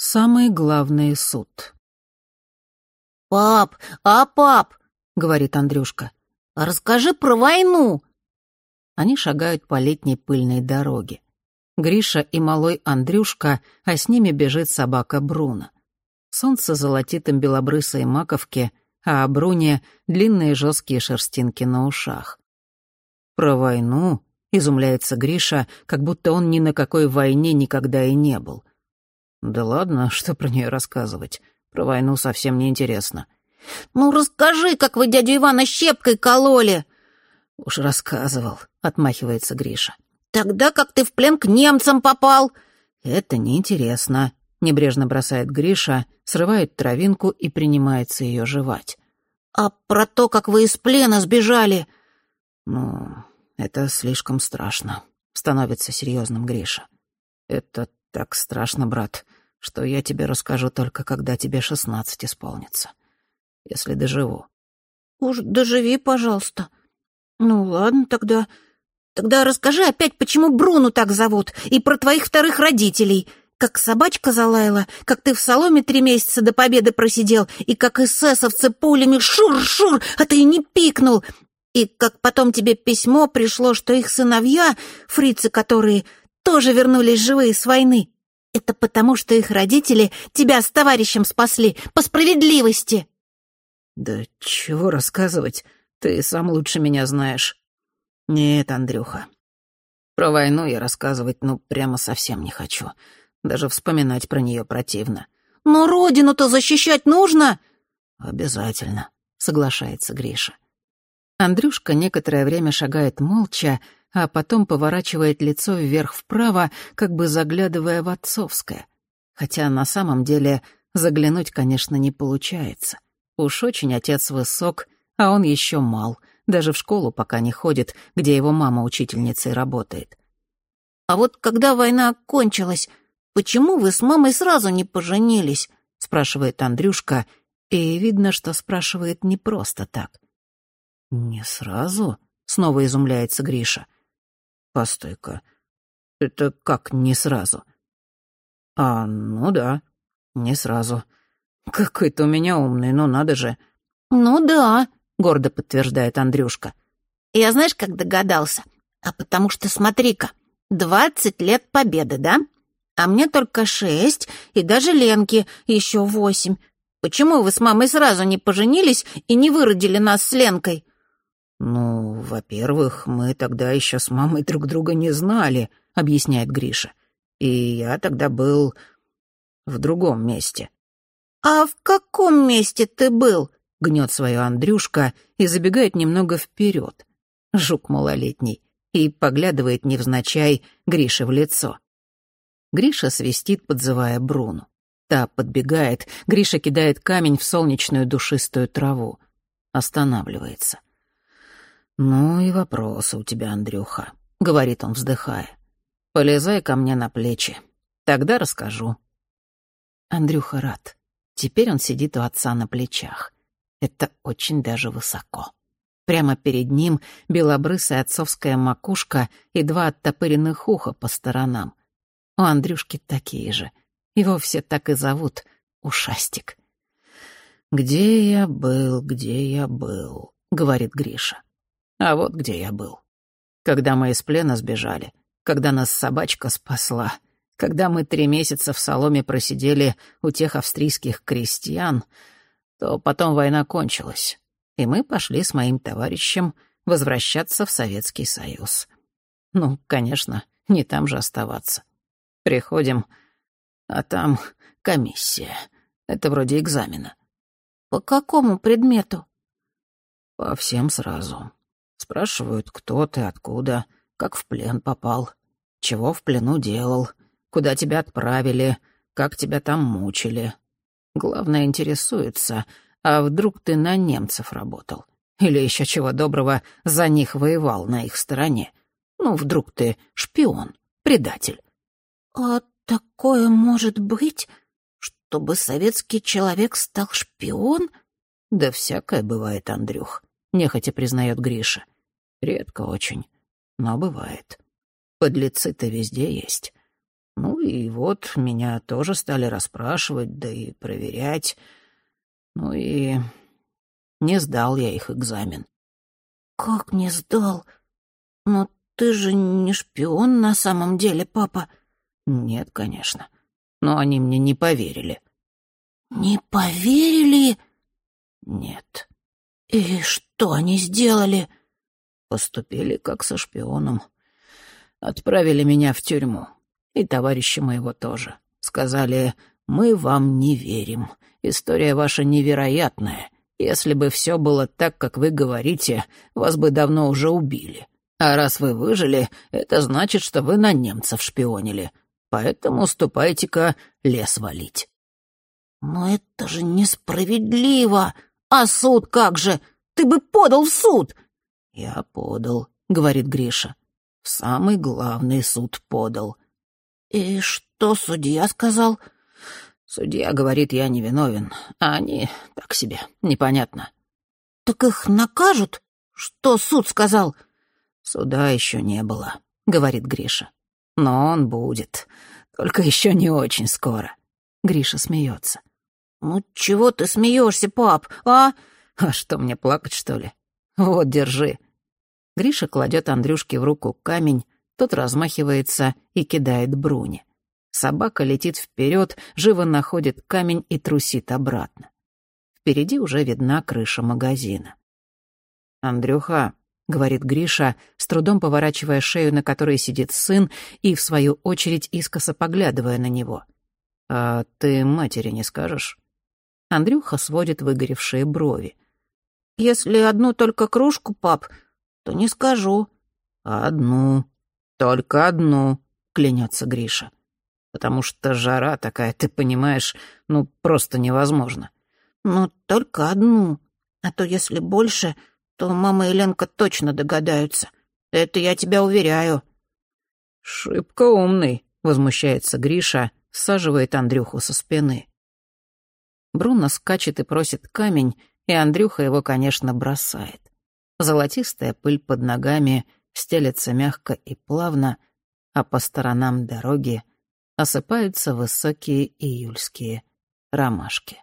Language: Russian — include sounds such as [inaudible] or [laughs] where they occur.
Самый главный суд. «Пап, а пап!» — говорит Андрюшка. «Расскажи про войну!» Они шагают по летней пыльной дороге. Гриша и малой Андрюшка, а с ними бежит собака Бруно. Солнце золотит им белобрысые маковки, а о Бруне — длинные жесткие шерстинки на ушах. Про войну изумляется Гриша, как будто он ни на какой войне никогда и не был. Да ладно, [laughs] что про нее рассказывать. Про войну совсем не интересно. «Ну, расскажи, как вы дядю Ивана щепкой кололи!» «Уж рассказывал», — отмахивается Гриша. «Тогда как ты в плен к немцам попал?» «Это неинтересно», — небрежно бросает Гриша, срывает травинку и принимается ее жевать. «А про то, как вы из плена сбежали?» «Ну, это слишком страшно», — становится серьезным Гриша. «Это так страшно, брат, что я тебе расскажу только, когда тебе шестнадцать исполнится. Если доживу». «Уж доживи, пожалуйста. Ну, ладно тогда. Тогда расскажи опять, почему Бруну так зовут, и про твоих вторых родителей. Как собачка залаяла, как ты в соломе три месяца до победы просидел, и как эсэсовцы пулями шур-шур, а ты не пикнул, и как потом тебе письмо пришло, что их сыновья, фрицы которые, тоже вернулись живые с войны. Это потому, что их родители тебя с товарищем спасли, по справедливости. Да чего рассказывать, ты сам лучше меня знаешь. Нет, Андрюха, про войну я рассказывать, ну, прямо совсем не хочу. Даже вспоминать про нее противно. Но родину-то защищать нужно. Обязательно, соглашается Гриша. Андрюшка некоторое время шагает молча, а потом поворачивает лицо вверх-вправо, как бы заглядывая в отцовское. Хотя на самом деле заглянуть, конечно, не получается. Уж очень отец высок, а он еще мал, даже в школу пока не ходит, где его мама учительницей работает. «А вот когда война кончилась, почему вы с мамой сразу не поженились?» — спрашивает Андрюшка, и видно, что спрашивает не просто так — «Не сразу?» — снова изумляется Гриша. «Постой-ка, это как не сразу?» «А, ну да, не сразу. Какой ты у меня умный, ну надо же». «Ну да», — гордо подтверждает Андрюшка. «Я знаешь, как догадался? А потому что, смотри-ка, двадцать лет победы, да? А мне только шесть, и даже Ленке еще восемь. Почему вы с мамой сразу не поженились и не выродили нас с Ленкой?» «Ну, во-первых, мы тогда еще с мамой друг друга не знали», — объясняет Гриша. «И я тогда был в другом месте». «А в каком месте ты был?» — гнет свое Андрюшка и забегает немного вперед. Жук малолетний. И поглядывает невзначай Грише в лицо. Гриша свистит, подзывая Бруну. Та подбегает, Гриша кидает камень в солнечную душистую траву. Останавливается. «Ну и вопросы у тебя, Андрюха», — говорит он, вздыхая. «Полезай ко мне на плечи. Тогда расскажу». Андрюха рад. Теперь он сидит у отца на плечах. Это очень даже высоко. Прямо перед ним белобрысая отцовская макушка и два оттопыренных уха по сторонам. У Андрюшки такие же. Его все так и зовут — Ушастик. «Где я был, где я был?» — говорит Гриша. А вот где я был. Когда мы из плена сбежали, когда нас собачка спасла, когда мы три месяца в соломе просидели у тех австрийских крестьян, то потом война кончилась, и мы пошли с моим товарищем возвращаться в Советский Союз. Ну, конечно, не там же оставаться. Приходим, а там комиссия. Это вроде экзамена. По какому предмету? По всем сразу. Спрашивают, кто ты, откуда, как в плен попал, чего в плену делал, куда тебя отправили, как тебя там мучили. Главное, интересуется, а вдруг ты на немцев работал? Или еще чего доброго, за них воевал на их стороне? Ну, вдруг ты шпион, предатель. «А такое может быть, чтобы советский человек стал шпион?» «Да всякое бывает, Андрюх. — нехотя признает Гриша. «Редко очень, но бывает. Подлецы-то везде есть. Ну и вот меня тоже стали расспрашивать, да и проверять. Ну и не сдал я их экзамен. «Как не сдал? Но ты же не шпион на самом деле, папа». «Нет, конечно. Но они мне не поверили». «Не поверили?» «Нет». «И что они сделали?» «Поступили как со шпионом. Отправили меня в тюрьму. И товарища моего тоже. Сказали, мы вам не верим. История ваша невероятная. Если бы все было так, как вы говорите, вас бы давно уже убили. А раз вы выжили, это значит, что вы на немцев шпионили. Поэтому ступайте-ка лес валить». «Но это же несправедливо! А суд как же? Ты бы подал в суд!» «Я подал», — говорит Гриша. «В самый главный суд подал». «И что судья сказал?» «Судья говорит, я невиновен, а они так себе, непонятно». «Так их накажут? Что суд сказал?» «Суда еще не было», — говорит Гриша. «Но он будет, только еще не очень скоро». Гриша смеется. «Ну чего ты смеешься, пап, а?» «А что, мне плакать, что ли? Вот, держи». Гриша кладет Андрюшке в руку камень, тот размахивается и кидает Бруни. Собака летит вперед, живо находит камень и трусит обратно. Впереди уже видна крыша магазина. «Андрюха, — говорит Гриша, с трудом поворачивая шею, на которой сидит сын, и, в свою очередь, искоса поглядывая на него. «А ты матери не скажешь?» Андрюха сводит выгоревшие брови. «Если одну только кружку, пап, то не скажу». «Одну, только одну», — клянется Гриша. «Потому что жара такая, ты понимаешь, ну, просто невозможно». «Ну, только одну, а то если больше, то мама и Ленка точно догадаются. Это я тебя уверяю». «Шибко умный», — возмущается Гриша, саживает Андрюху со спины. Бруно скачет и просит камень, и Андрюха его, конечно, бросает. Золотистая пыль под ногами стелется мягко и плавно, а по сторонам дороги осыпаются высокие июльские ромашки.